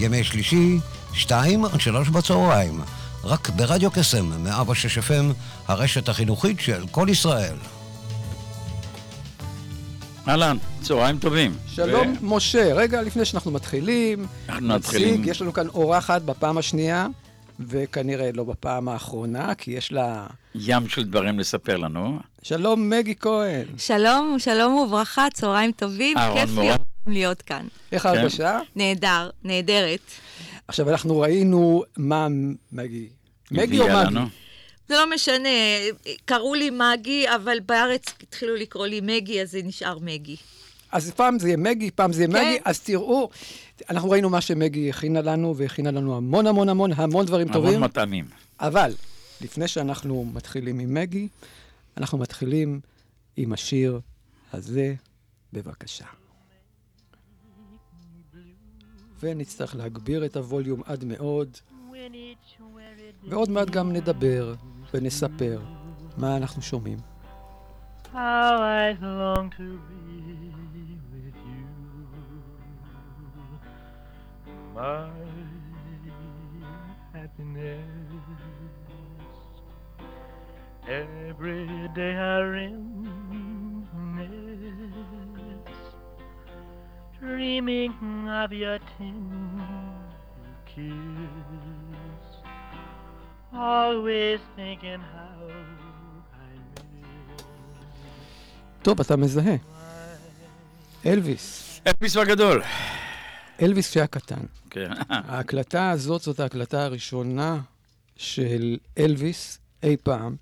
ימי שלישי, שתיים עד שלוש בצהריים, רק ברדיו קסם, מאבא שש FM, הרשת החינוכית של כל ישראל. אהלן, צהריים טובים. שלום, ו... משה. רגע, לפני שאנחנו מתחילים, אנחנו מתחילים. יש לנו כאן אורחת בפעם השנייה, וכנראה לא בפעם האחרונה, כי יש לה... ים של דברים לספר לנו. שלום, מגי כהן. שלום, שלום וברכה, צהריים טובים. כיף להיות, להיות כאן. איך ההרגשה? כן. נהדר, נהדרת. עכשיו, אנחנו ראינו מה מגי. מגי או מגי? זה לא משנה, קראו לי מגי, אבל בארץ התחילו לקרוא לי מגי, אז זה נשאר מגי. אז פעם זה יהיה מגי, פעם זה יהיה כן. מגי, אז תראו, אנחנו ראינו מה שמגי הכינה לנו, והכינה לנו המון המון המון המון דברים המון טובים. המון מטעמים. אבל, לפני שאנחנו מתחילים עם מגי, אנחנו מתחילים עם השיר הזה, בבקשה. ונצטרך להגביר את הווליום עד מאוד, ועוד מעט גם נדבר ונספר מה אנחנו שומעים. How I long to be my happiness. Every day I reminisce, dreaming of your tender kiss. always thinking how I miss. טוב, אתה מזהה. אלוויס. אלוויס הגדול. אלוויס שהיה קטן. כן. ההקלטה הזאת זאת ההקלטה הראשונה של אלוויס אי פעם.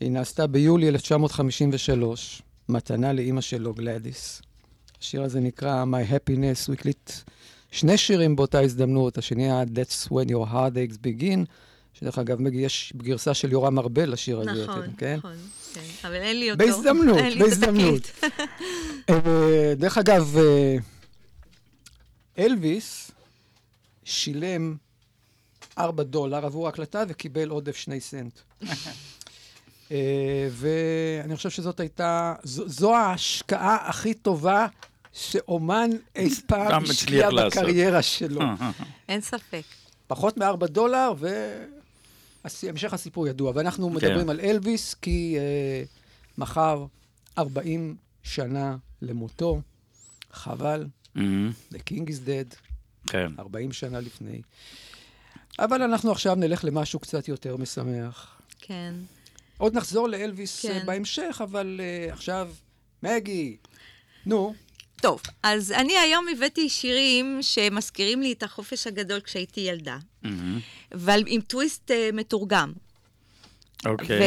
היא נעשתה ביולי 1953, מתנה לאימא שלו, גלדיס. השיר הזה נקרא My Happiness, הוא הקליט שני שירים באותה הזדמנות, השני היה That's When Your Heartaches Begin, שדרך אגב, מגי, יש גרסה של יורם ארבל לשיר הזה, נכון, כן? נכון, כן, אבל אין לי אותו. בהזדמנות, בהזדמנות. אה, דרך אגב, אה, אלוויס שילם 4 דולר עבור ההקלטה וקיבל עודף 2 סנט. אה, ואני חושב שזאת הייתה, זו ההשקעה הכי טובה שאומן אי פעם השקיע בקריירה שלו. אין ספק. פחות מ-4 דולר, והמשך הסיפור ידוע. ואנחנו כן. מדברים על אלוויס, כי uh, מחר 40 שנה למותו, חבל, mm-hmm. The King is dead, כן. 40 שנה לפני. אבל אנחנו עכשיו נלך למשהו קצת יותר משמח. כן. עוד נחזור לאלוויס כן. בהמשך, אבל uh, עכשיו, מגי, נו. טוב, אז אני היום הבאתי שירים שמזכירים לי את החופש הגדול כשהייתי ילדה, mm-hmm. אבל עם טוויסט uh, מתורגם. אוקיי. Okay.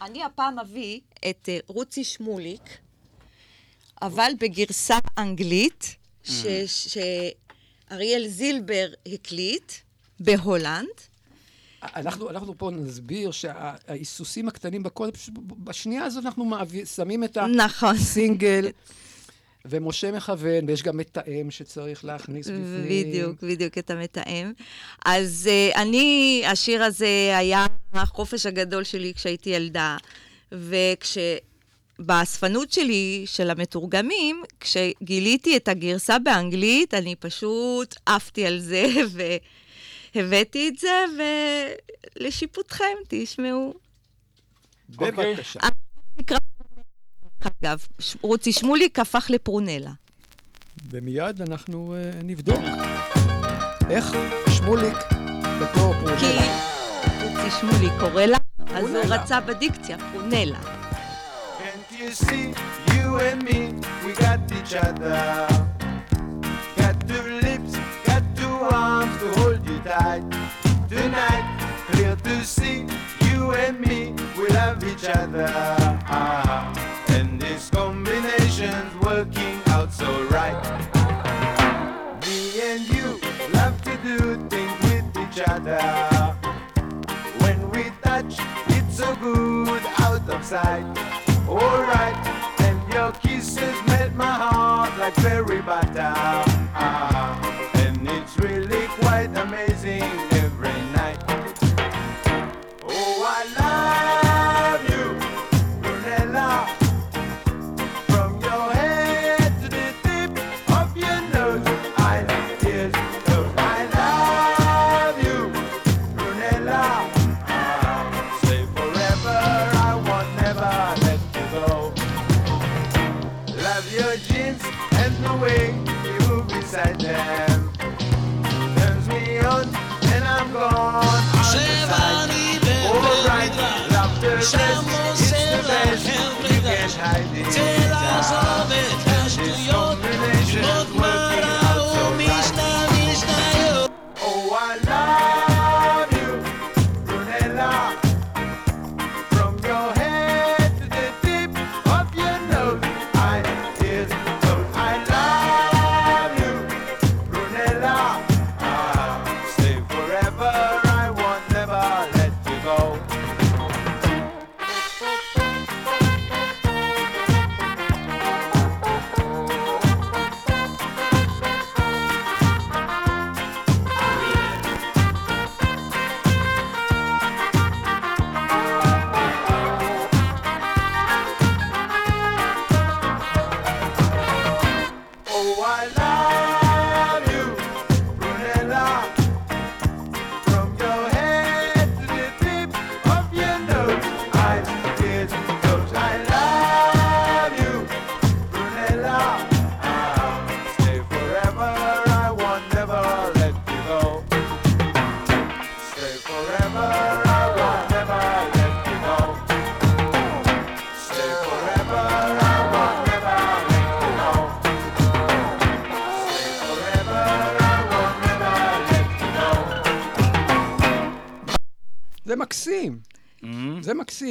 ואני הפעם אביא את uh, רוצי שמוליק, אבל בגרסה אנגלית, mm-hmm. שאריאל זילבר הקליט בהולנד. אנחנו, אנחנו פה נסביר שההיסוסים הקטנים בקוד, בשנייה הזאת אנחנו מעביר, שמים את נכון. הסינגל. ומשה מכוון, ויש גם מתאם שצריך להכניס בפנים. בדיוק, בדיוק, את המתאם. אז uh, אני, השיר הזה היה החופש הגדול שלי כשהייתי ילדה, וכש... באספנות שלי, של המתורגמים, כשגיליתי את הגרסה באנגלית, אני פשוט עפתי על זה, והבאתי את זה, ולשיפוטכם, תשמעו. בבקשה. נקרא אגב, רוצי שמוליק הפך לפרונלה. ומיד אנחנו uh, נבדוק איך שמוליק בתור פרונלה. כי רוצי שמוליק קורא לה, אז הוא רצה בדיקציה, פרונלה. you see, you and me, we got each other. Got two lips, got two arms to hold you tight. Tonight, clear to see, you and me, we love each other. Ah, and this combination's working out so right. Me and you love to do things with each other. When we touch, it's so good out of sight. Alright, and your kisses melt my heart like berry butter.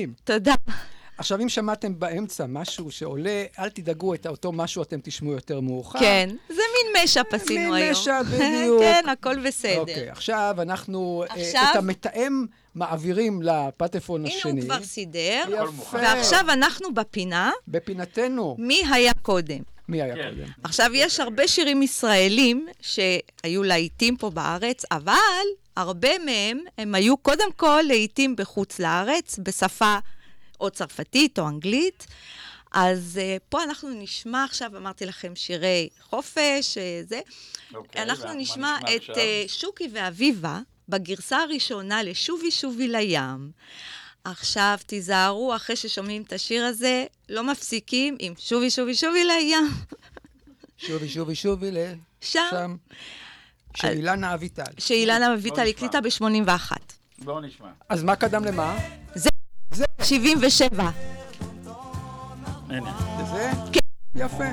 מקסים. תודה. עכשיו, אם שמעתם באמצע משהו שעולה, אל תדאגו, את אותו משהו אתם תשמעו יותר מאוחר. כן, זה מין משאפ עשינו מין היום. משאפ, בדיוק. כן, הכל בסדר. אוקיי, עכשיו אנחנו אה, עכשיו? את המתאם מעבירים לפטפון הנה השני. הוא כבר סידר, יפה. ועכשיו אנחנו בפינה, בפינתנו. מי היה קודם? מי היה כן. קודם? עכשיו, יש הרבה שירים ישראלים שהיו להיטים פה בארץ, אבל הרבה מהם, הם היו קודם כל להיטים בחוץ לארץ, בשפה או צרפתית או אנגלית. אז uh, פה אנחנו נשמע עכשיו, אמרתי לכם, שירי חופש, uh, זה. אוקיי, אנחנו נשמע נשמע את uh, שוקי ואביבה בגרסה הראשונה ל"שובי שובי לים". עכשיו, תיזהרו, אחרי ששומעים את השיר הזה, לא מפסיקים עם שובי שובי שובי לים. שובי, שובי, שובי, ל... שם. שם. של אילנה אביטל. שאילנה אביטל. הקליטה ב-81. בואו נשמע. אז מה קדם למה? זה זה. 77. הנה. זה? כן. יפה.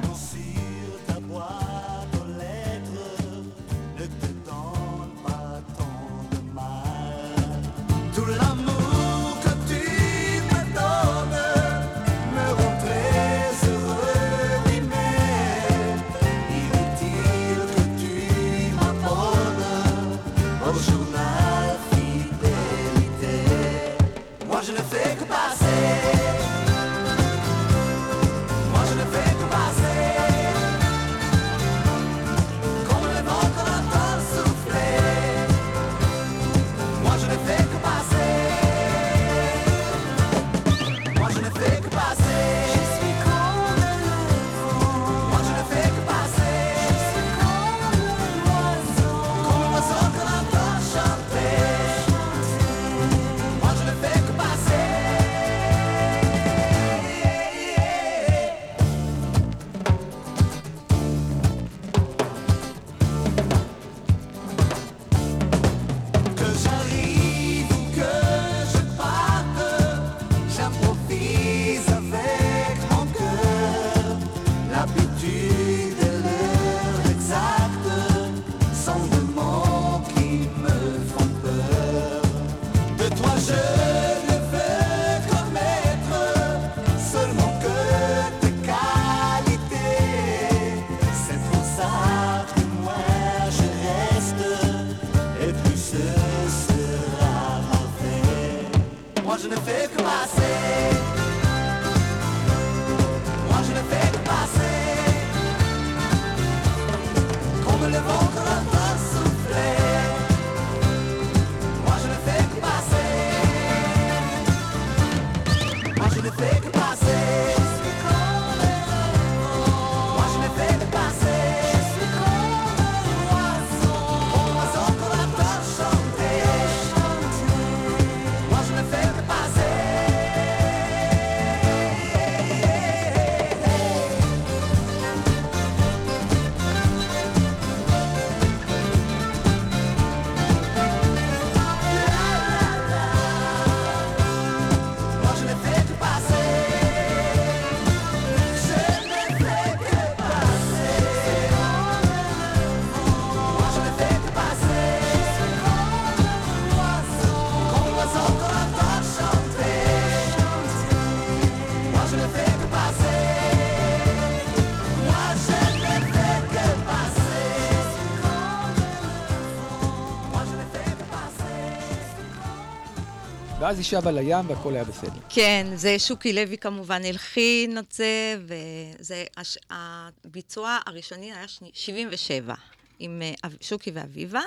ואז היא שבה לים והכל היה בסדר. כן, זה שוקי לוי כמובן הלחין את זה, וזה, הש, הביצוע הראשוני היה שני, 77, עם אה, שוקי ואביבה.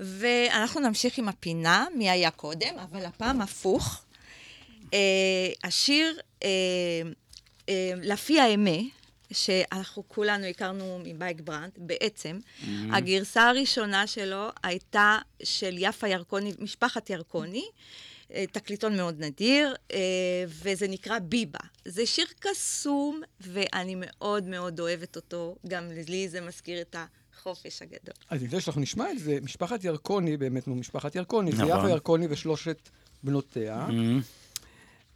ואנחנו נמשיך עם הפינה, מי היה קודם, אבל הפעם הפוך. אה, השיר אה, אה, לפי האמה, שאנחנו כולנו הכרנו מבייק ברנד, בעצם, הגרסה הראשונה שלו הייתה של יפה ירקוני, משפחת ירקוני, אה, תקליטון מאוד נדיר, אה, וזה נקרא ביבה. זה שיר קסום, ואני מאוד מאוד אוהבת אותו, גם לי זה מזכיר את החופש הגדול. אז לפני שאנחנו נשמע את זה, משפחת ירקוני, באמת, נו, משפחת ירקוני, זה נכון. יפה ירקוני ושלושת בנותיה, Mhm.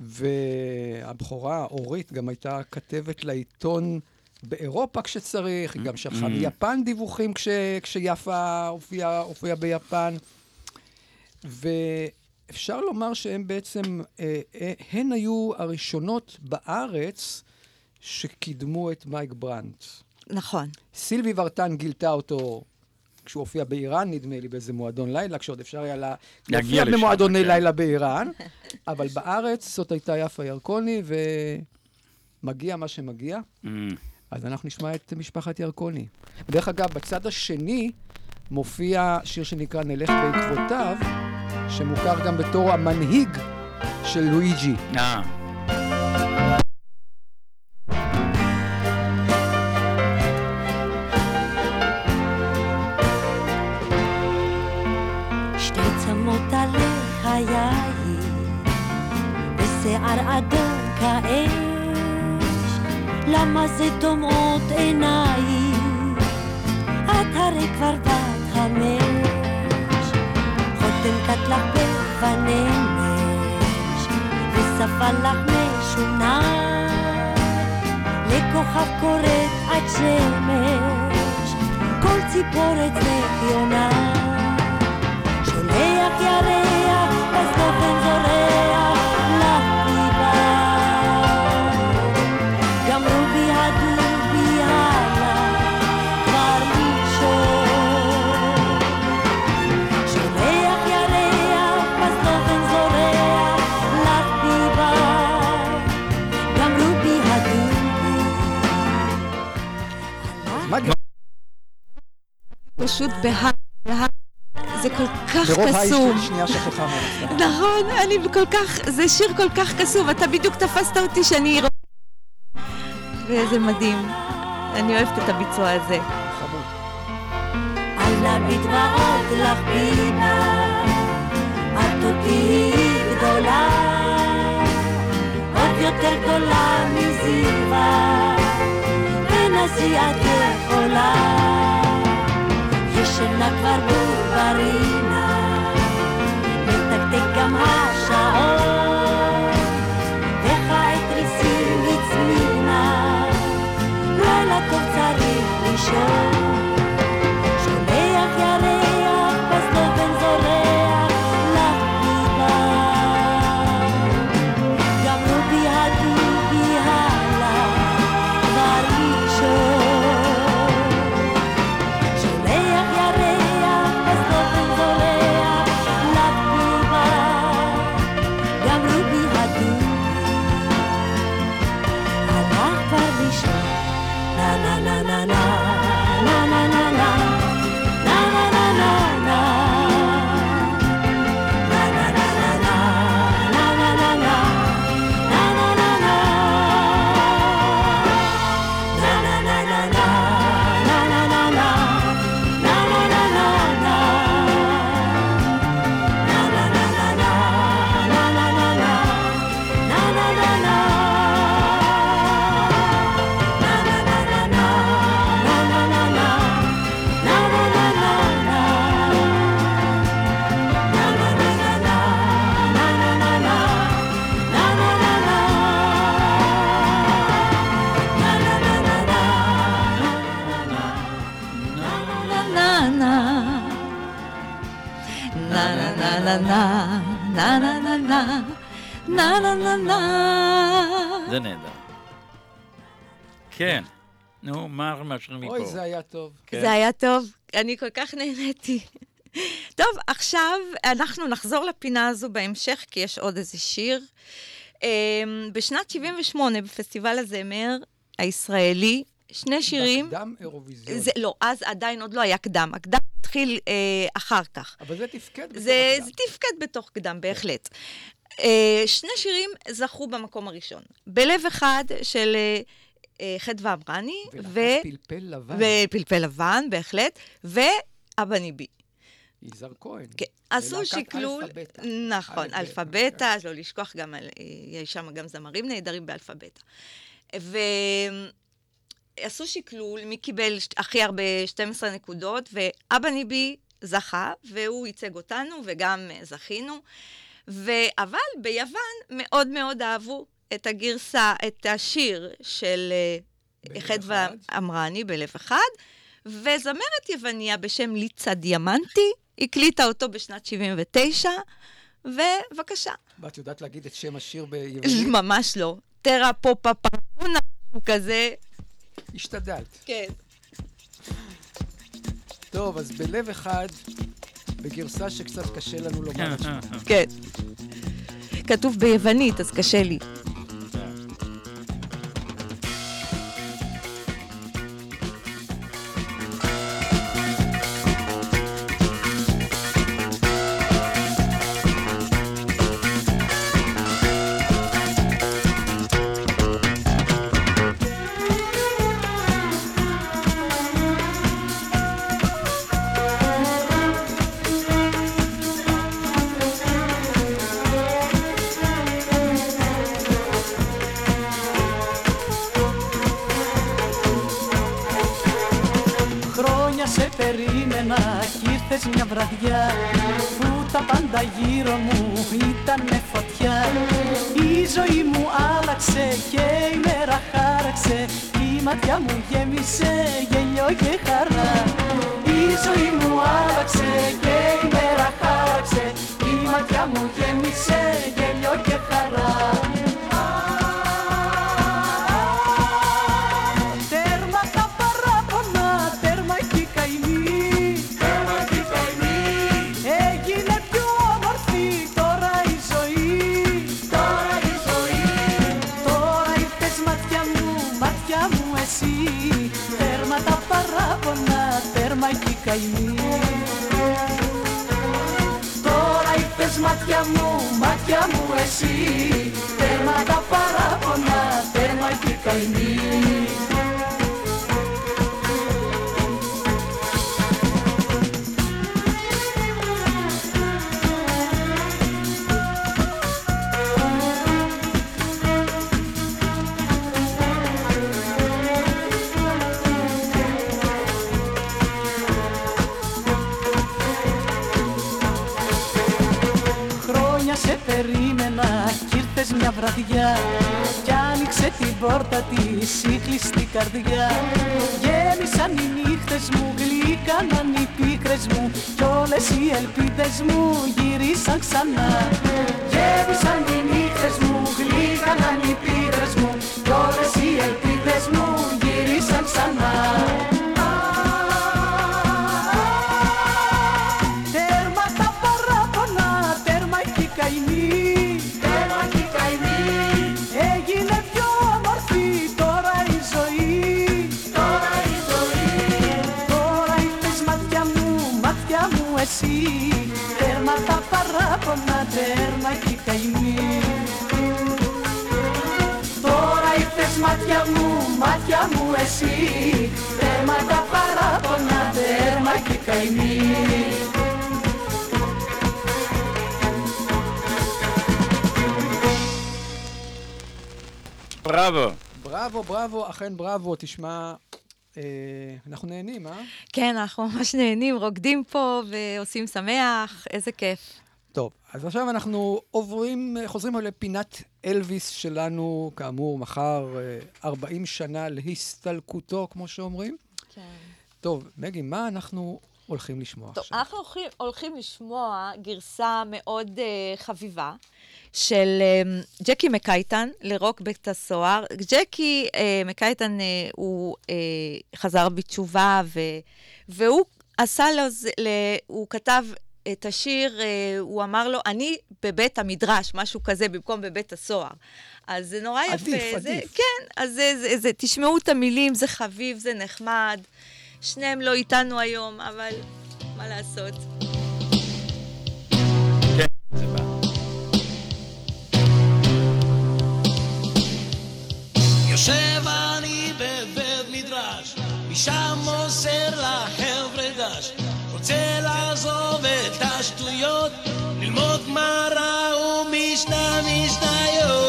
והבכורה, אורית, גם הייתה כתבת לעיתון באירופה כשצריך, היא גם שלחה מיפן דיווחים כש, כשיפה הופיעה הופיע ביפן. ואפשר לומר שהן בעצם, אה, אה, הן היו הראשונות בארץ שקידמו את מייק ברנט. נכון. סילבי ורטן גילתה אותו כשהוא הופיע באיראן, נדמה לי, באיזה מועדון לילה, כשעוד אפשר היה לה... להגיע להופיע לשם, במועדוני כן. לילה באיראן, אבל בארץ זאת הייתה יפה ירקוני, ומגיע מה שמגיע. Mhm. אז אנחנו נשמע את משפחת ירקוני. דרך אגב, בצד השני מופיע שיר שנקרא נלך בעקבותיו, שמוכר גם בתור המנהיג של לואיג'י. אה, ושיער אדום כאש, למה זה דומעות עיניים? את הרי כבר בת חמש, חותם קט לך בפנמש, ושפה לך משונה, לכוכב קוראת עד שמש, כל ציפורת זכיונה. שולח ירח, אז באופן זורח פשוט בהר, זה כל כך ברוב האיש קסום. שנייה שכחה. נכון, אני כל כך, זה שיר כל כך קסום, אתה בדיוק תפסת אותי שאני... ואיזה מדהים. אני אוהבת את הביצוע הזה. חמוד. על המדברות לך בימה, את עוד תהיי גדולה, עוד יותר גדולה מזיווה, תנסי את יכולה, ישנה כבר בוברינה, מתקתק גם השעון, וכעת ריסים הצמינה, לילה טוב צריך לישון. מאשר מפה? אוי, זה היה טוב. כן. זה היה טוב, אני כל כך נהניתי. טוב, עכשיו אנחנו נחזור לפינה הזו בהמשך, כי יש עוד איזה שיר. אמ, בשנת 78, בפסטיבל הזמר הישראלי, שני שירים... קדם אירוויזיון. זה, לא, אז עדיין עוד לא היה קדם. הקדם התחיל אה, אחר כך. אבל זה תפקד בתור זה, הקדם. זה תפקד בתוך קדם, בהחלט. אה, שני שירים זכו במקום הראשון. בלב אחד של אה, אה, חדווה אמרני, ו... פלפל לבן, ופלפל לבן, בהחלט, ואבא ניבי. יזהר כהן. כן, עשו שקלול. נכון, אז לא לשכוח גם, אה, יש שם גם זמרים נהדרים באלפא בטא. ועשו שקלול, מי קיבל הכי הרבה 12 נקודות, ואבא ניבי זכה, והוא ייצג אותנו, וגם אה, זכינו. ו... אבל ביוון מאוד מאוד אהבו את הגרסה, את השיר של אה, חדווה אחד. אמרני בלב אחד, וזמרת יווניה בשם ליצה דיאמנטי הקליטה אותו בשנת 79, ובבקשה. ואת יודעת להגיד את שם השיר ביוונית? ממש לא. טרה פופה פרפונה, הוא כזה, השתדלת. כן. טוב, אז בלב אחד, בגרסה שקצת קשה לנו לומר את שמה. כן. כתוב ביוונית, אז קשה לי. Τέρμα και η καημή Τώρα ήρθες μάτια μου, μάτια μου εσύ Τέρμα τα παράπονα, τέρμα και η καημή βραδιά Κι άνοιξε την πόρτα της η κλειστή καρδιά. Γέμισαν οι νύχτες μου, γλύκαναν οι πίκρες μου. Κι όλες οι ελπίδες μου γυρίσαν ξανά. Γέμισαν οι νύχτες μου, γλύκαναν οι πίκρες μου. Κι όλες οι ελπίδες μου γυρίσαν ξανά בראבו. בראבו, בראבו, אכן בראבו, תשמע, אה, אנחנו נהנים, אה? כן, אנחנו ממש נהנים, רוקדים פה ועושים שמח, איזה כיף. טוב, אז עכשיו אנחנו עוברים, חוזרים לפינת אלוויס שלנו, כאמור, מחר אה, 40 שנה להסתלקותו, כמו שאומרים. כן. טוב, מגי, מה אנחנו הולכים לשמוע טוב, עכשיו? אנחנו הולכים, הולכים לשמוע גרסה מאוד uh, חביבה של uh, ג'קי מקייטן לרוק בית הסוהר. ג'קי uh, מקייטן uh, הוא uh, חזר בתשובה, ו, והוא עשה לו, ל- הוא כתב את השיר, הוא אמר לו, אני בבית המדרש, משהו כזה, במקום בבית הסוהר. אז זה נורא יפה. עדיף, זה, עדיף. כן, אז זה, זה, זה, תשמעו את המילים, זה חביב, זה נחמד. שניהם לא איתנו היום, אבל מה לעשות? כן, זה בא. יושב אני בבית מדרש, משם מוסר לחבר'ה דש. רוצה לעזוב את השטויות, ללמוד גמרא ומשנה משניות.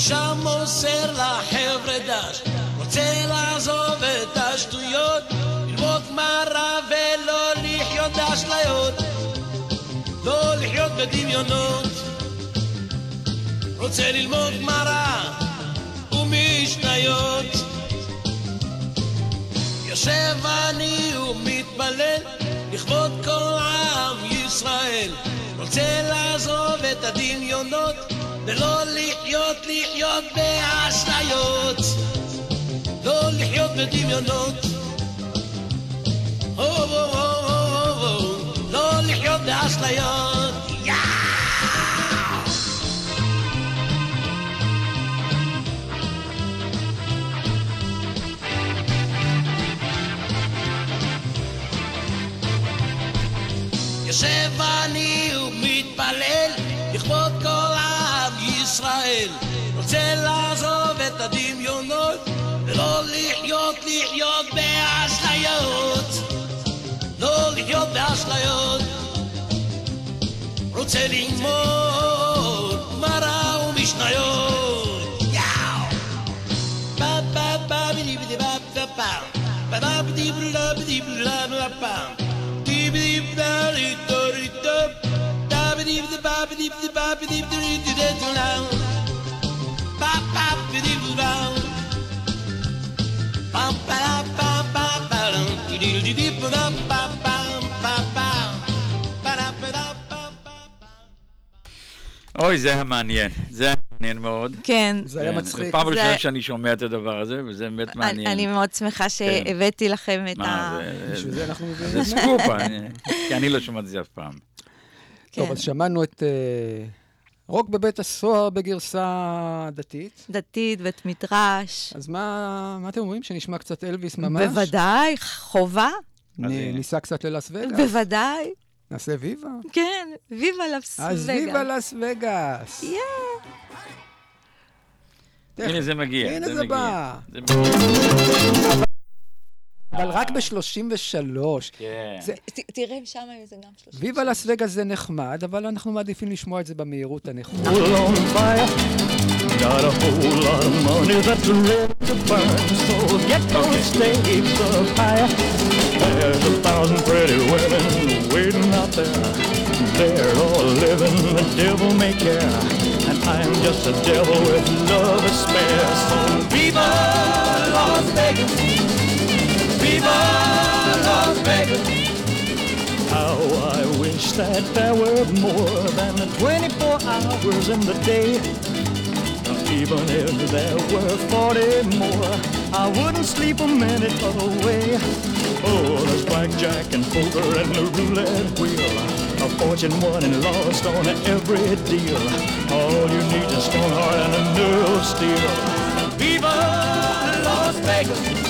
משם מוסר לחבר'ה דש. רוצה לעזוב את השטויות, ללמוד גמרא ולא לחיות באשליות, לא לחיות בדמיונות. רוצה ללמוד גמרא ומשניות. יושב אני ומתפלל לכבוד כל עם ישראל. רוצה לעזוב את הדמיונות ולא לחיות, לחיות באשליות. לא לחיות בדמיונות. הו, הו, הו, הו, הו, לא לחיות באשליות. יושב אני ומתפלל להיות לחיות באשליות לא לחיות באשליות רוצה ללמוד גמרא ומשניות יאו פאם פאם פאם בידי בידי פאם פאם פאם פאם בידי בידי בידי בידי פאם בידי בידי בידי בידי bidim de ba bidim de ba bidim de de de de de אוי, זה היה מעניין. זה היה מעניין מאוד. כן. זה היה כן, מצחיק. זו פעם ראשונה שאני שומע את הדבר הזה, וזה באמת מעניין. אני מאוד שמחה שהבאתי לכם את ה... מה, זה- בשביל זה אנחנו זה. סקופ, אני- כי אני לא שמעתי את זה אף פעם. כן. טוב, אז שמענו את אה, רוק בבית הסוהר בגרסה דתית. דתית, בית מדרש. אז מה, מה אתם אומרים? שנשמע קצת אלוויס ממש? בוודאי, חובה. ניסע קצת ללאס וגאס. בוודאי. נעשה Viva. כן, Viva Las אז Viva Las Vegas. Yeah. הנה זה מגיע. הנה זה מגיע. בא. אבל רק ב-33. כן. תראה שם זה גם שלושה. ויבה לאס וגאס זה נחמד, אבל אנחנו מעדיפים לשמוע את זה במהירות הנכונה. on fire. Got a whole lot of money that's ready to burn, so get those stakes up higher. There's a thousand pretty women waiting out there. They're all living the devil may care, and I'm just a devil with love to spare. So Viva Las Vegas! Las Vegas! How I wish that there were more than 24 hours in the day. Even if there were 40 more, I wouldn't sleep a minute away. Oh, there's blackjack and poker and the roulette wheel. A fortune won and lost on every deal. All you need is stone heart and a nerve of steel. Viva Las Vegas!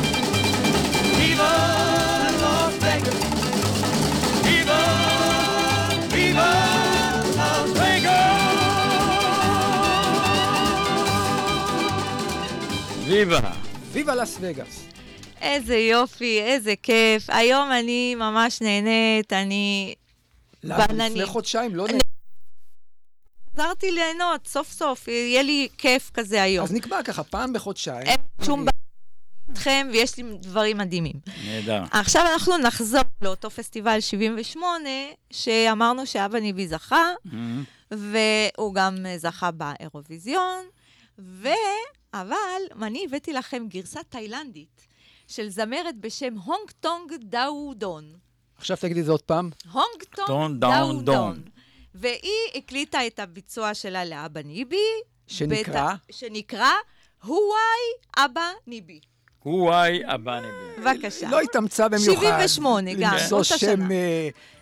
ויבה. ויבה לס וגאס. איזה יופי, איזה כיף. היום אני ממש נהנית, אני... למה. לפני חודשיים לא נ... חזרתי ליהנות, סוף סוף, יהיה לי כיף כזה היום. אז נקבע ככה, פעם בחודשיים. אין שום בעיה איתכם, ויש לי דברים מדהימים. נהדר. עכשיו אנחנו נחזור לאותו פסטיבל 78, שאמרנו שאבא ניבי זכה, והוא גם זכה באירוויזיון, ו... אבל אני הבאתי לכם גרסה תאילנדית של זמרת בשם הונג טונג דאו דון. עכשיו תגידי את זה עוד פעם. הונג טונג דאו דון. והיא הקליטה את הביצוע שלה לאבא ניבי. שנקרא? בת- שנקרא הוואי אבא ניבי. הוואי הבאני. בבקשה. לא התאמצה במיוחד. 78 גם, למצוא אותה שם... שנה. אה, อ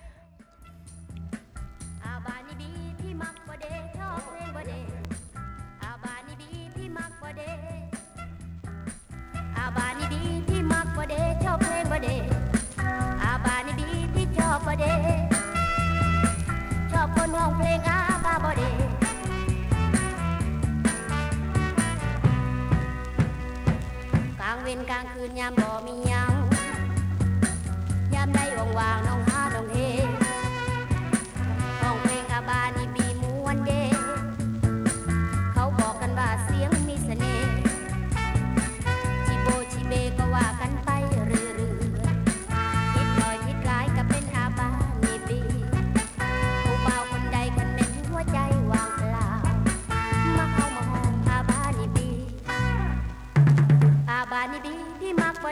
บานิบีที่มักบ่เดชอบเพลงบ่เดอาบานิบีที่ชอบบ่เดชอบคนห้องเพลงอาบาบ่เดกลางเวรกลางคืนยามบ่มี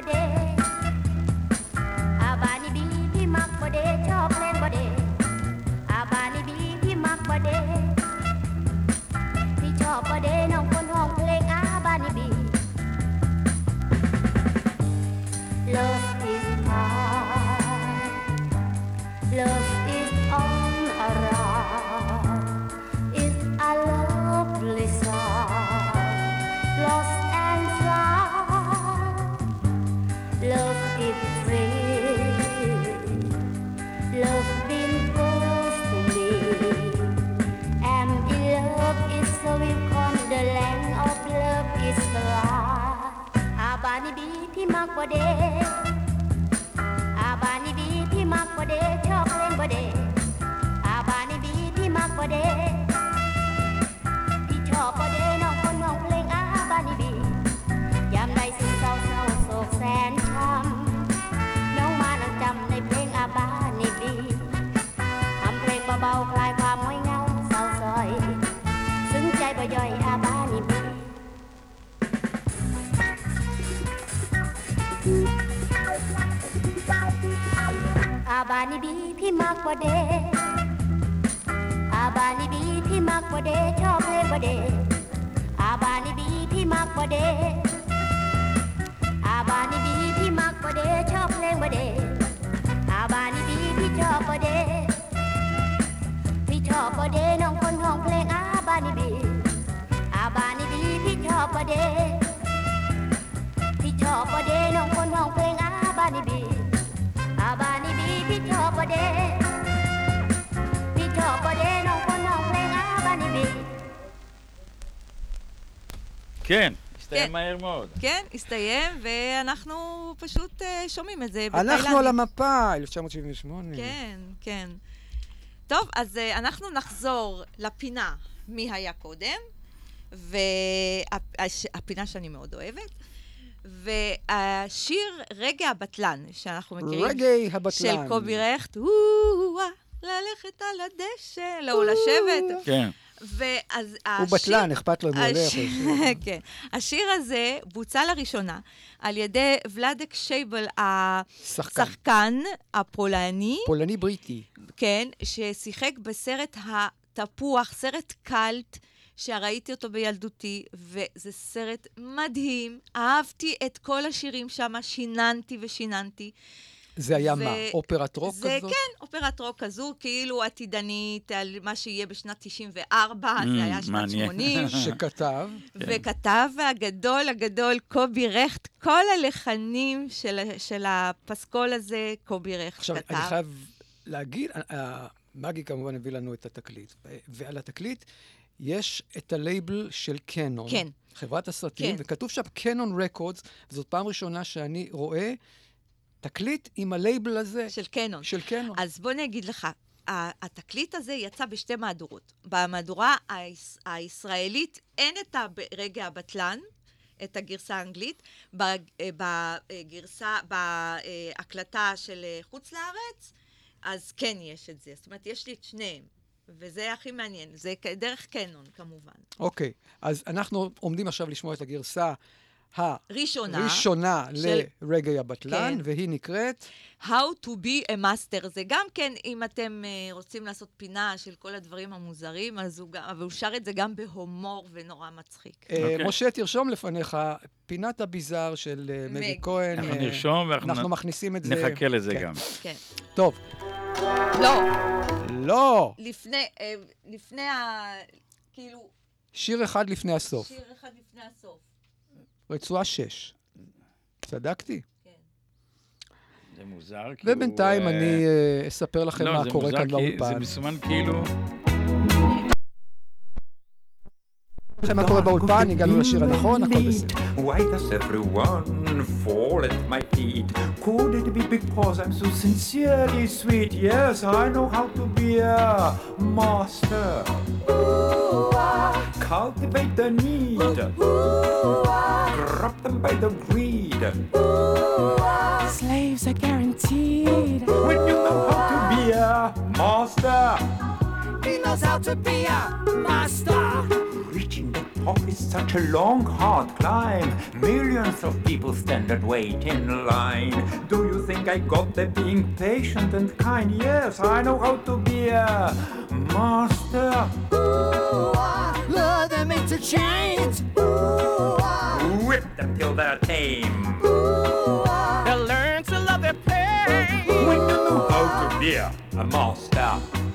พี่มั ห้อยเงาเศร้าซอย ซึ้งใจบ่ย่อยอาบานิบีอาบานิบีพี่มักบ่าเด อาบานิบีพี่มักบ่าเดชอบเพลงบ่เดอาบานิบีพี่มักบ่าเด อาบานิบีพี่มักบ่าเดชอบเพลงบ่เด อาบานิบีพี่ชอบบ่เด พี่ชอบบ่เดน้องคนร้องเพลงอาบานิบี อาบานิบีพี่ชอบบ่เด พี่ชอบบ่เดน้องคนร้องเพลงอาบานิบี อาบานิบีพี่ชอบบ่เด พี่ชอบบ่เดน้องคนร้องเพลงอาบานิบี כן, הסתיים כן. מהר מאוד. כן, הסתיים, ואנחנו פשוט אה, שומעים את זה בתאילנדית. אנחנו על המפה, 1978. כן, כן. טוב, אז uh, אנחנו נחזור לפינה מי היה קודם, והפינה שאני מאוד אוהבת, והשיר רגע הבטלן, שאנחנו מכירים, רגעי הבטלן. של קובי רכט, "או-אה, ללכת על הדשא, לא, לשבת. כן. ואז הוא השיר... בטלן, אכפת לו אם הוא הולך. השיר- יושב. כן. השיר הזה בוצע לראשונה על ידי ולאדק שייבל, שחקן. השחקן הפולני, פולני בריטי. כן, ששיחק בסרט התפוח, סרט קאלט, שראיתי אותו בילדותי, וזה סרט מדהים. אהבתי את כל השירים שם, שיננתי ושיננתי. זה היה ו- מה? אופרת רוק זה, כזאת? כן, אופרת רוק כזו, כאילו עתידנית על מה שיהיה בשנת 94, Mm, זה היה שנת מעניין. 80. שכתב. וכתב הגדול הגדול קובי רכט, כל הלחנים של, של הפסקול הזה, קובי רכט עכשיו, כתב. אני חייב להגיד, אה, מגי כמובן הביא לנו את התקליט, ועל התקליט יש את הלייבל של קנון. כן. חברת הסרטים, כן. וכתוב שם Cannon Records, וזאת פעם ראשונה שאני רואה תקליט עם הלייבל הזה. של קנון. של קנון. אז בוא אני אגיד לך, התקליט הזה יצא בשתי מהדורות. במהדורה היש- הישראלית אין את רגע הבטלן, את הגרסה האנגלית. בגרסה, בהקלטה של אה, חוץ לארץ, אז כן יש את זה. זאת אומרת, יש לי את שניהם. וזה הכי מעניין, זה דרך קנון כמובן. אוקיי, אז אנחנו עומדים עכשיו לשמוע את הגרסה ראשונה. הראשונה של- לרגעי הבטלן, כן. והיא נקראת... How to be a master, זה גם כן, אם אתם uh, רוצים לעשות פינה של כל הדברים המוזרים, אז הוא גם, אבל הוא שר את זה גם בהומור ונורא מצחיק. אה, אוקיי. משה, תרשום לפניך, פינת הביזאר של אה, מגי מג. כהן. אנחנו אה, נרשום ואנחנו אנחנו נ- מכניסים את זה. נחכה לזה כן. גם. כן. טוב, לא, לא, לפני, אה, לפני ה... כאילו, שיר אחד לפני הסוף, שיר אחד לפני הסוף. רצועה 6. צדקתי. זה מוזר, כאילו... ובינתיים אה, אני אה, אספר לכם לא, מה זה קורה מוזר כאן כי באולפן. זה מסומן כאילו... לכם מה קורה באולפן, הגענו לשיר הנכון, הכל בסדר. Why does everyone fall at my feet? Could it be because I'm so sincerely sweet? Yes, I know how to be a master. Cultivate the need. Grab them by the greed. Slaves are guaranteed. When you know how to be a master. He knows how to be a master. Reaching the top is such a long, hard climb. Millions of people stand and wait in line. Do you think I got there being patient and kind? Yes, I know how to be a master. Ooh, I Lure them into chains. Ooh, I Whip them till they're tame. They'll learn to love their pain. When you know how to be a master.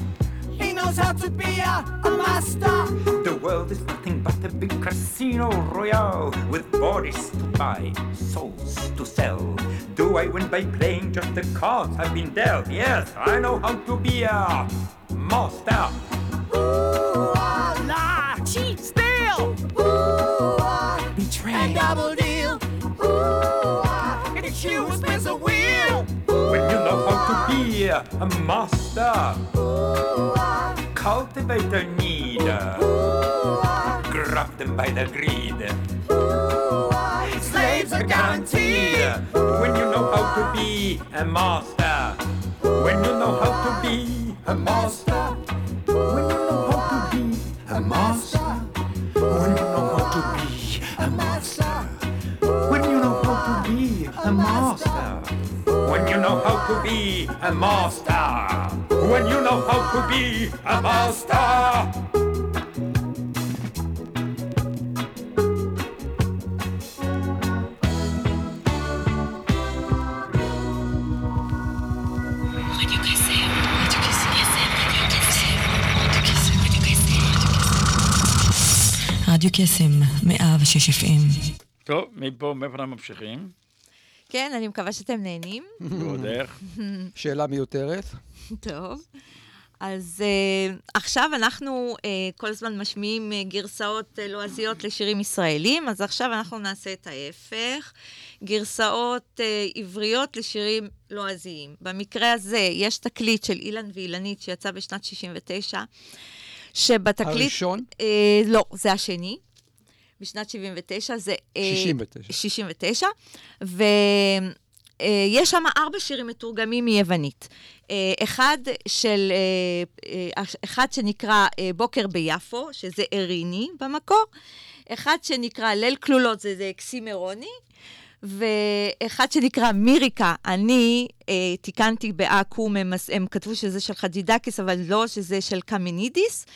Knows how to be a, a master. The world is nothing but a big casino royale with bodies to buy, souls to sell. Do I win by playing just the cards I've been dealt? Yes, I know how to be a master. Lie, cheat, steal. Betray. And double deal. Ooh, ah, It's you how to be a master, cultivate the need, grab them by the greed. Slaves are guaranteed. When you know how to be a master, when you know how to be a master, when you know how to be a master, when you know you know how to be a master, when you know how to be a master. רדיו קסם, 106 FM. טוב, מפה, מאיפה אנחנו ממשיכים? כן, אני מקווה שאתם נהנים. ועוד איך? שאלה מיותרת. טוב. אז uh, עכשיו אנחנו uh, כל הזמן משמיעים uh, גרסאות uh, לועזיות לשירים ישראלים, אז עכשיו אנחנו נעשה את ההפך, גרסאות uh, עבריות לשירים לועזיים. במקרה הזה יש תקליט של אילן ואילנית שיצא בשנת 69, שבתקליט... הראשון? Uh, לא, זה השני. בשנת 79, זה... אה, 69. 69, ויש שם ארבע שירים מתורגמים מיוונית. אה, אחד של, אה, אחד שנקרא בוקר ביפו, שזה אריני במקור, אחד שנקרא ליל כלולות, זה, זה אקסימרוני, ואחד שנקרא מיריקה, אני אה, תיקנתי בעכו"ם, הם, הם כתבו שזה של חג'ידקס, אבל לא, שזה של קמינידיס.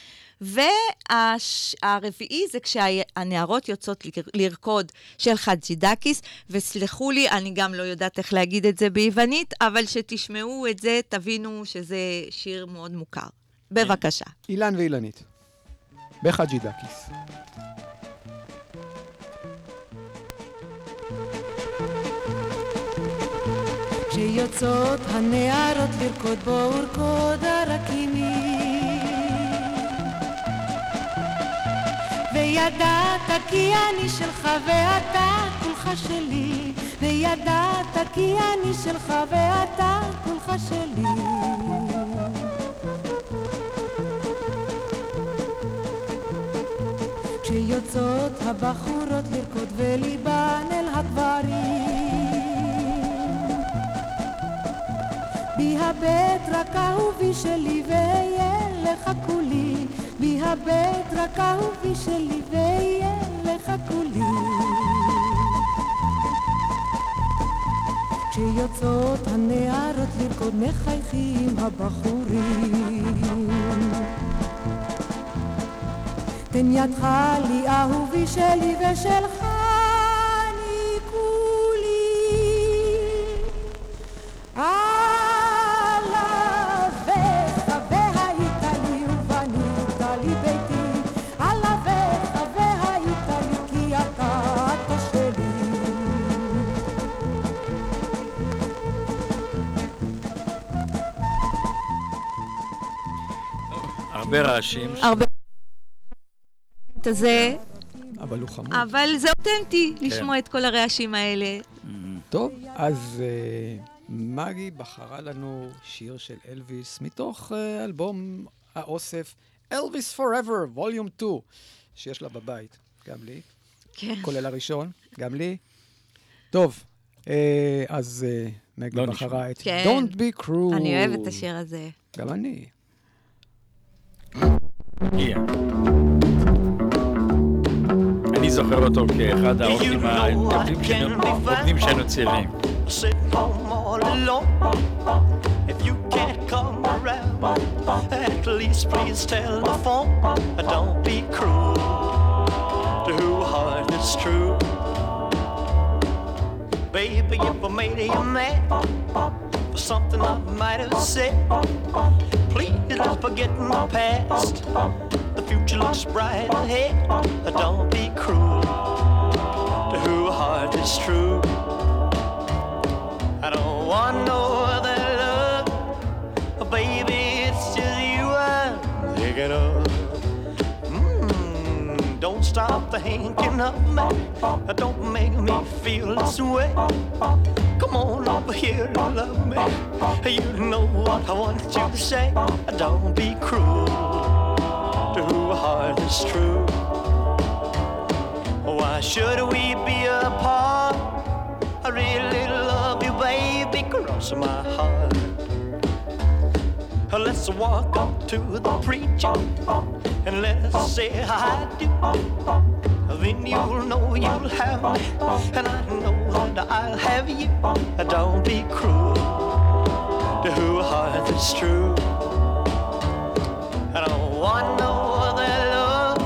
והרביעי זה כשהנערות יוצאות לר- לרקוד של חג'ידקיס, וסלחו לי, אני גם לא יודעת איך להגיד את זה ביוונית, אבל שתשמעו את זה, תבינו שזה שיר מאוד מוכר. בבקשה. אילן ואילנית. בחאג'י דקיס. כשיוצאות הנערות לרקוד בו ורקוד הרקימי וידעת כי אני שלך ואתה כולך שלי. וידעת כי אני שלך ואתה כולך שלי. כשיוצאות הבחורות לרקוד וליבן אל הגברים בי הבט רק אהובי שלי ואהיה לך כולי בי הבט רק אהובי שלי ואהיה לך כולי. כשיוצאות הנערות לרקוד מחייכים הבחורים. תן ידך לי אהובי שלי ושלך רעשים. הרבה... הזה, אבל הוא חמוד. אבל זה אותנטי לשמוע את כל הרעשים האלה. טוב, אז אה, מגי בחרה לנו שיר של אלוויס מתוך אה, אלבום האוסף אלוויס Forever, ווליום 2, שיש לה בבית, גם לי, כן. כולל הראשון, גם לי. טוב, אה, אז אה, מגי לא בחרה נשמע. את כן. Don't be cruel. אני אוהבת את השיר הזה. גם אני. הגיע. אני זוכר אותו כאחד העובדים העובדים שהיינו- העובדים שהיינו צעירים. sitting home all alone. If you can't come around, at least please telephone. Don't be cruel to who heart is true. Baby, if I made you mad something I might have said, please let's forget my past. The future looks bright ahead. Don't be cruel to who heart is true. I don't want no stop thinking of me. Don't make me feel this way. Come on over here and love me. You know what I want you to say. Don't be cruel to who heart is true. Why should we be apart? I really love you, baby, cross my heart. Let's walk up to the preacher and let's say I do. Then you'll know you'll have me, and I know that I'll have you. Don't be cruel to who heart is true. I don't want no other love,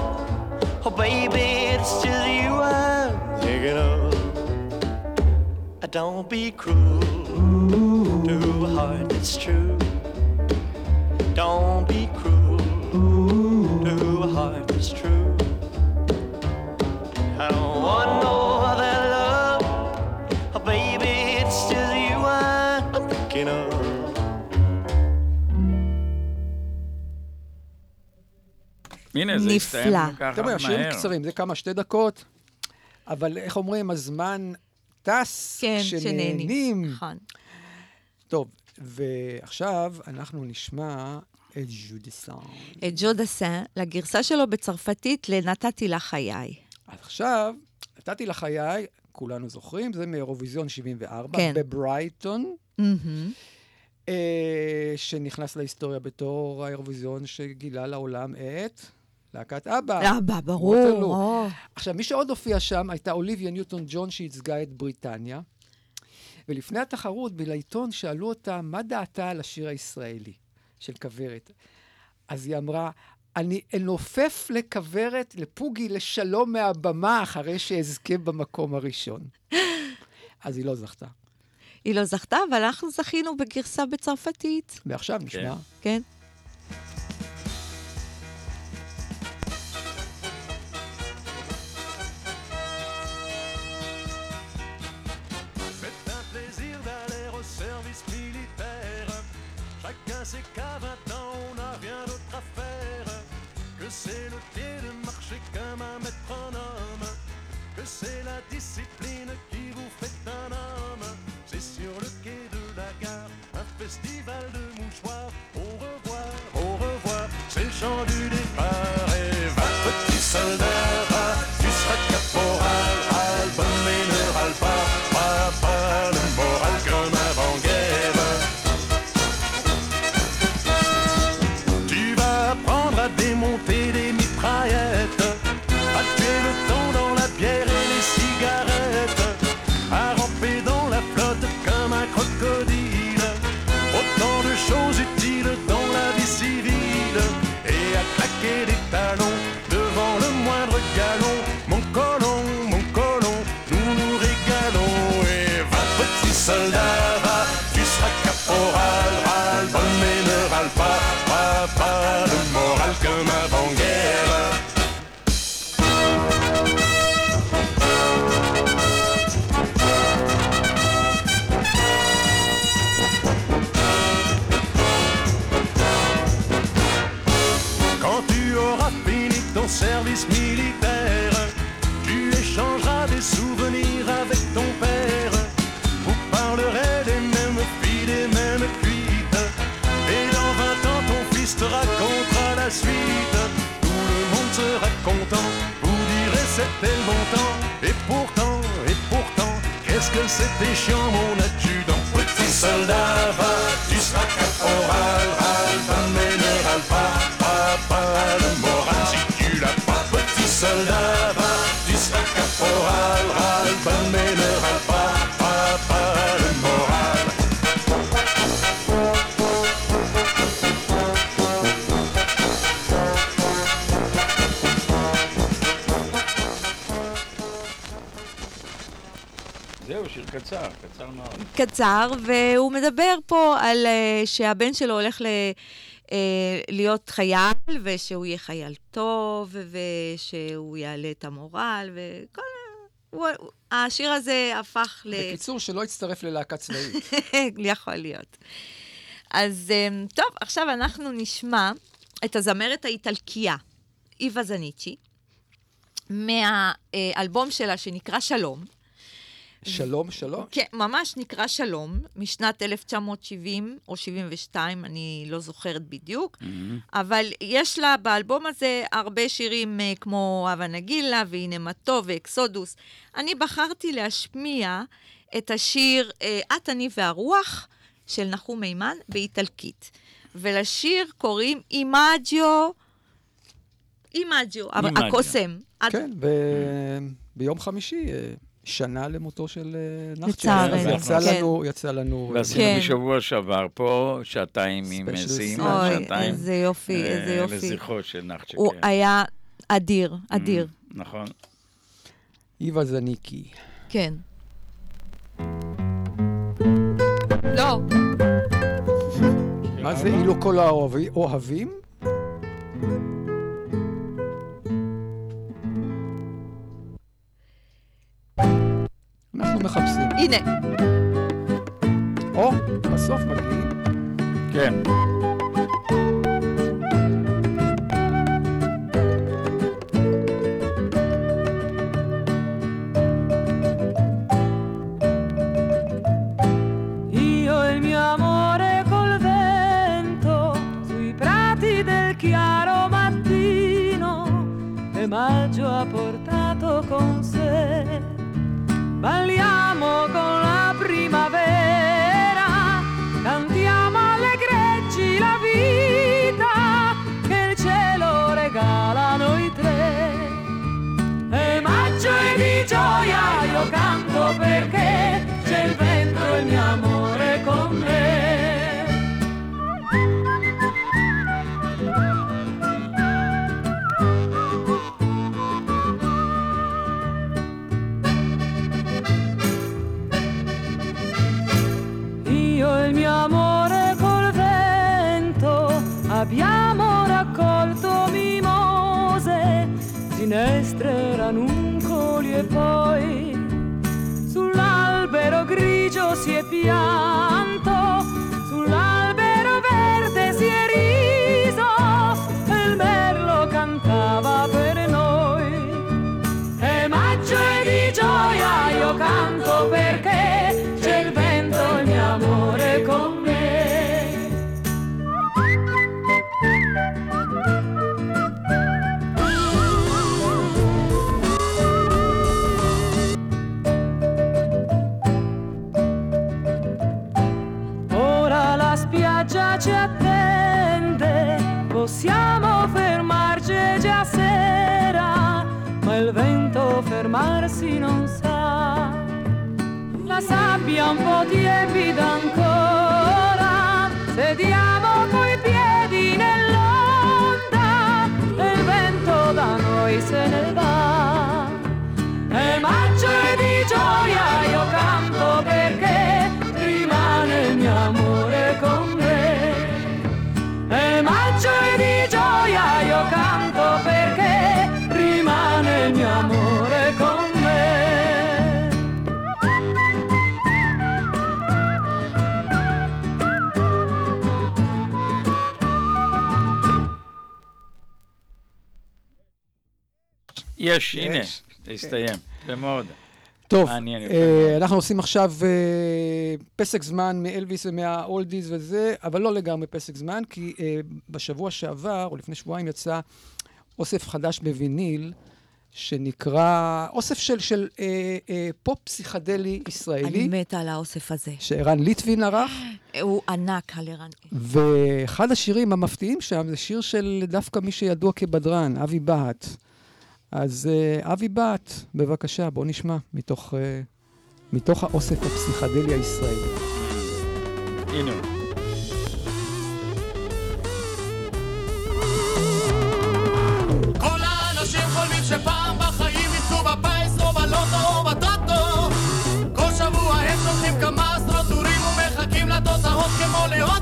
oh baby, it's just you I'm thinking of. Don't be cruel to a heart that's true. הנה, זה הסתיים השירים מהר. קצרים, זה כמה, שתי דקות, אבל איך אומרים, הזמן טס כן, כשנהנים. שנהנים. נכון. טוב, ועכשיו אנחנו נשמע את ז'ודסן. את ג'ו דסן, לגרסה שלו בצרפתית ל"נתתי לך חיי". אז עכשיו, נתתי לחיי, כולנו זוכרים, זה מאירוויזיון 74, כן. בברייטון. אה, שנכנס להיסטוריה בתור האירוויזיון שגילה לעולם את להקת אבא. אבא, ברור. או. עכשיו, מי שעוד הופיע שם הייתה אוליביה ניוטון ג'ון שייצגה את בריטניה. ולפני התחרות, בלעיתון שאלו אותה מה דעתה על השיר הישראלי של כוורת. אז היא אמרה, אני אנופף לכוורת, לפוגי, לשלום מהבמה, אחרי שאזכה במקום הראשון. אז היא לא זכתה. היא לא זכתה, אבל אנחנו זכינו בגרסה בצרפתית. ועכשיו נשמע. כן. Que c'est le pied de marcher comme un métronome, que c'est la discipline qui vous fait un homme. C'est sur le קצר, מאוד. קצר, והוא מדבר פה על uh, שהבן שלו הולך ל, uh, להיות חייל, ושהוא יהיה חייל טוב, ושהוא יעלה את המורל, וכל... הוא, השיר הזה הפך ל... בקיצור, שלא יצטרף ללהקה צבאית. יכול להיות. אז um, טוב, עכשיו אנחנו נשמע את הזמרת האיטלקייה, איווה זניצ'י, מהאלבום שלה שנקרא שלום. שלום, שלום. כן, ממש נקרא שלום, משנת 1970 או 72, אני לא זוכרת בדיוק, אבל יש לה באלבום הזה הרבה שירים אה, כמו הווה נגילה, והנה מה טוב, ואקסודוס. אני בחרתי להשמיע את השיר אה, את, אני והרוח של נחום מימן באיטלקית. ולשיר קוראים אימג'יו, אימג'יו. הקוסם. כן, ב- ביום חמישי, אה, שנה למותו של אה, נחצ'ה. לצערנו, יצא כן. לנו, יצא לנו... ועשינו כן. בשבוע שעבר פה שעתיים עם סיימה, אוי, שעתיים. איזה יופי, אה, איזה יופי. לזכרו של נחצ'ה, הוא כן. היה אדיר, אדיר. נכון. איווה זניקי. כן. לא. מה זה אילו כל האוהבי- אנחנו מחפשים. הנה. או, בסוף מגיעים. כן. Perché c'è il vento e il mio amore ci attende, possiamo fermarci è già sera, ma il vento fermarsi non sa. La sabbia un po' tiepida ancora, se di יש, הנה. זה הסתיים. זה מאוד. טוב, אה. אנחנו עושים עכשיו אה, פסק זמן מאלוויס ומה oldies וזה, אבל לא לגמרי פסק זמן, כי אה, בשבוע שעבר, או לפני שבועיים, יצא אוסף חדש בוויניל, שנקרא, אוסף של, של אה, אה, פופ פסיכדלי ישראלי, אני מתה על האוסף הזה. שערן ליטוין ערך, הוא ענק על ערן. ואחד השירים המפתיעים שם זה שיר של דווקא מי שידוע כבדרן, אבי בהט. אז אה, אבי בהט, בבקשה, בוא נשמע מתוך, אה, מתוך האוסף הפסיכדלי הישראלי. הנה הוא. כל האנשים חולמים שפעם בחיים יצאו בפיס או בלוטו או בטוטו כל שבוע הם שולחים כמה עשרות טורים ומחכים לתוצאות כמו לאוטו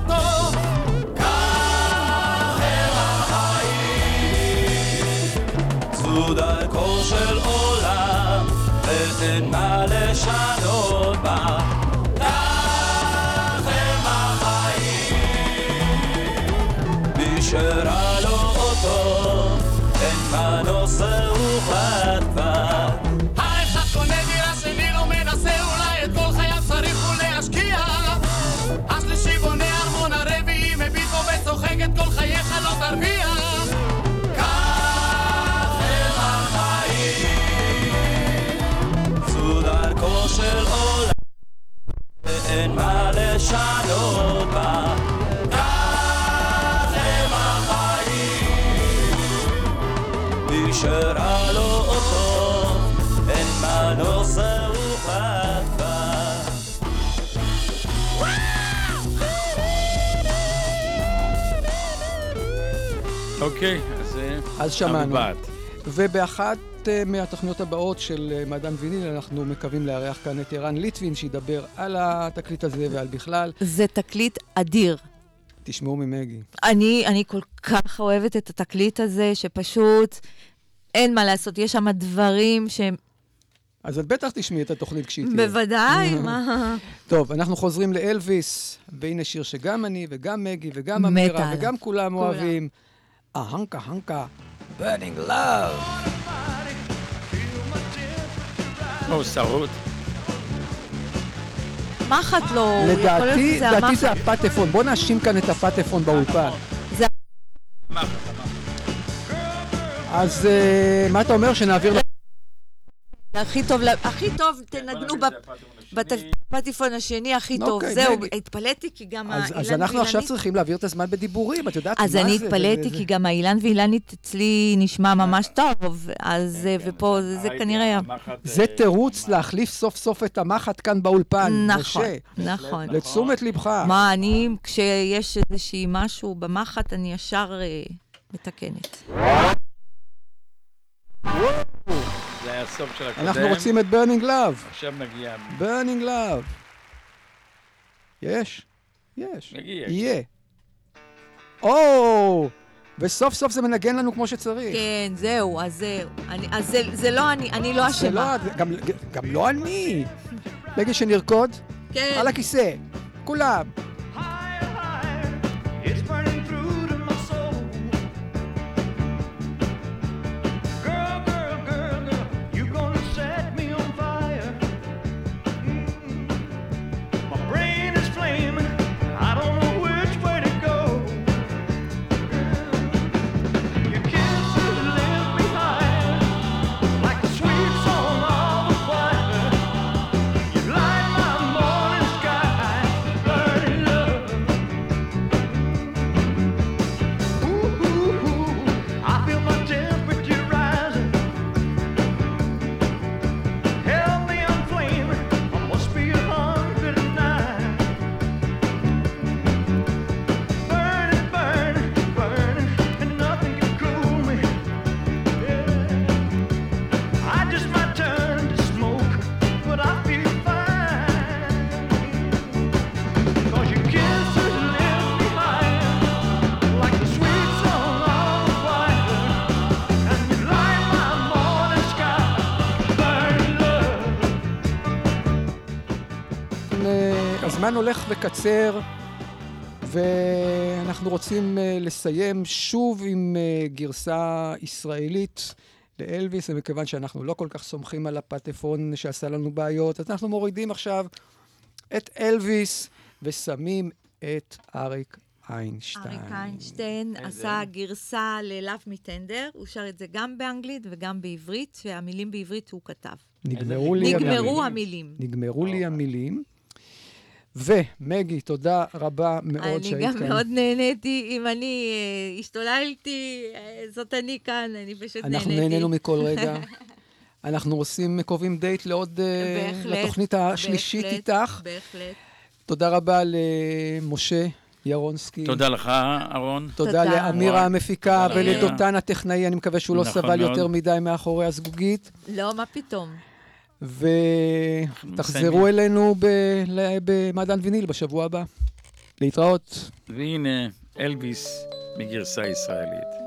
אוקיי, אז... אה, אז שמענו. ובאחת אה, מהתוכניות הבאות של אה, מעדן ויניל, אנחנו מקווים לארח כאן את ערן ליטבין, שידבר על התקליט הזה ועל בכלל. זה תקליט אדיר. תשמעו ממגי. אני, אני כל כך אוהבת את התקליט הזה, שפשוט אין מה לעשות, יש שם דברים שהם... אז את בטח תשמעי את התוכנית כשהיא תהיה. בוודאי, מה... טוב, אנחנו חוזרים לאלוויס, והנה שיר שגם אני וגם מגי וגם אמירה. וגם כולם כולם. אוהבים. ההנקה הנקה, burning love. או, שרוט. מחט לא, יכול להיות לדעתי, שזה לדעתי המחט. זה הפטפון. בוא נאשים כאן את הפטפון באולפן. זה- אז אה, מה אתה אומר, שנעביר... ל- הכי טוב, הכי טוב, תנגנו בפטיפון השני, הכי טוב. אוקיי, זהו. התפלאתי כי גם אז- אז האילן אנחנו עכשיו ואילנית... צריכים להעביר את הזמן בדיבורים, את יודעת מה אז זה? אני זה- התפלאתי, כי גם האילן ואילנית אצלי נשמע ממש טוב, אז אה, ופה זה- כנראה... זה תירוץ להחליף סוף סוף את המחט כאן באולפן. נכון. נכון. לתשומת לבך. מה, אני, כשיש איזושהי משהו במחט, אני ישר אה, מתקנת. זה היה הסוף של הקודם. אנחנו רוצים את burning love. עכשיו מגיע... burning love. יש? יש. מגיע. יהיה. או! וסוף סוף זה מנגן לנו כמו שצריך. כן, זהו, אז זהו. אני- אז זה- זה לא אני, אני לא זה לא, אשמה. את, גם, גם לא אני. רגע שנרקוד? כן. על הכיסא. כולם. It's burning הזמן הולך וקצר, ואנחנו רוצים אה, לסיים שוב עם אה, גרסה ישראלית לאלוויס, ומכיוון שאנחנו לא כל כך סומכים על הפטפון שעשה לנו בעיות, אז אנחנו מורידים עכשיו את אלוויס ושמים את אריק איינשטיין. אריק איינשטיין עשה גרסה ללאב מטנדר, הוא שר את זה גם באנגלית וגם בעברית, והמילים בעברית הוא כתב. נגמרו לי נגמרו המילים. נגמרו לי המילים. ומגי, תודה רבה מאוד שהיית כאן. אני גם מאוד נהניתי. אם אני אה, השתוללתי, אה, זאת אני כאן, אני פשוט נהניתי. אנחנו נהנינו מכל רגע. אנחנו עושים, קובעים דייט לעוד, אה, בהחלט, לתוכנית השלישית בהחלט, איתך. בהחלט. תודה רבה למשה ירונסקי. תודה לך, אהרון. תודה תודה. לאמירה המפיקה. ולדותן הטכנאי, אני מקווה שהוא לא נכון סבל מאוד. יותר מדי מאחורי הזגוגית. לא, מה פתאום. ותחזרו. אלינו במעדן ויניל בשבוע הבא. להתראות. והנה אלביס מגרסה ישראלית.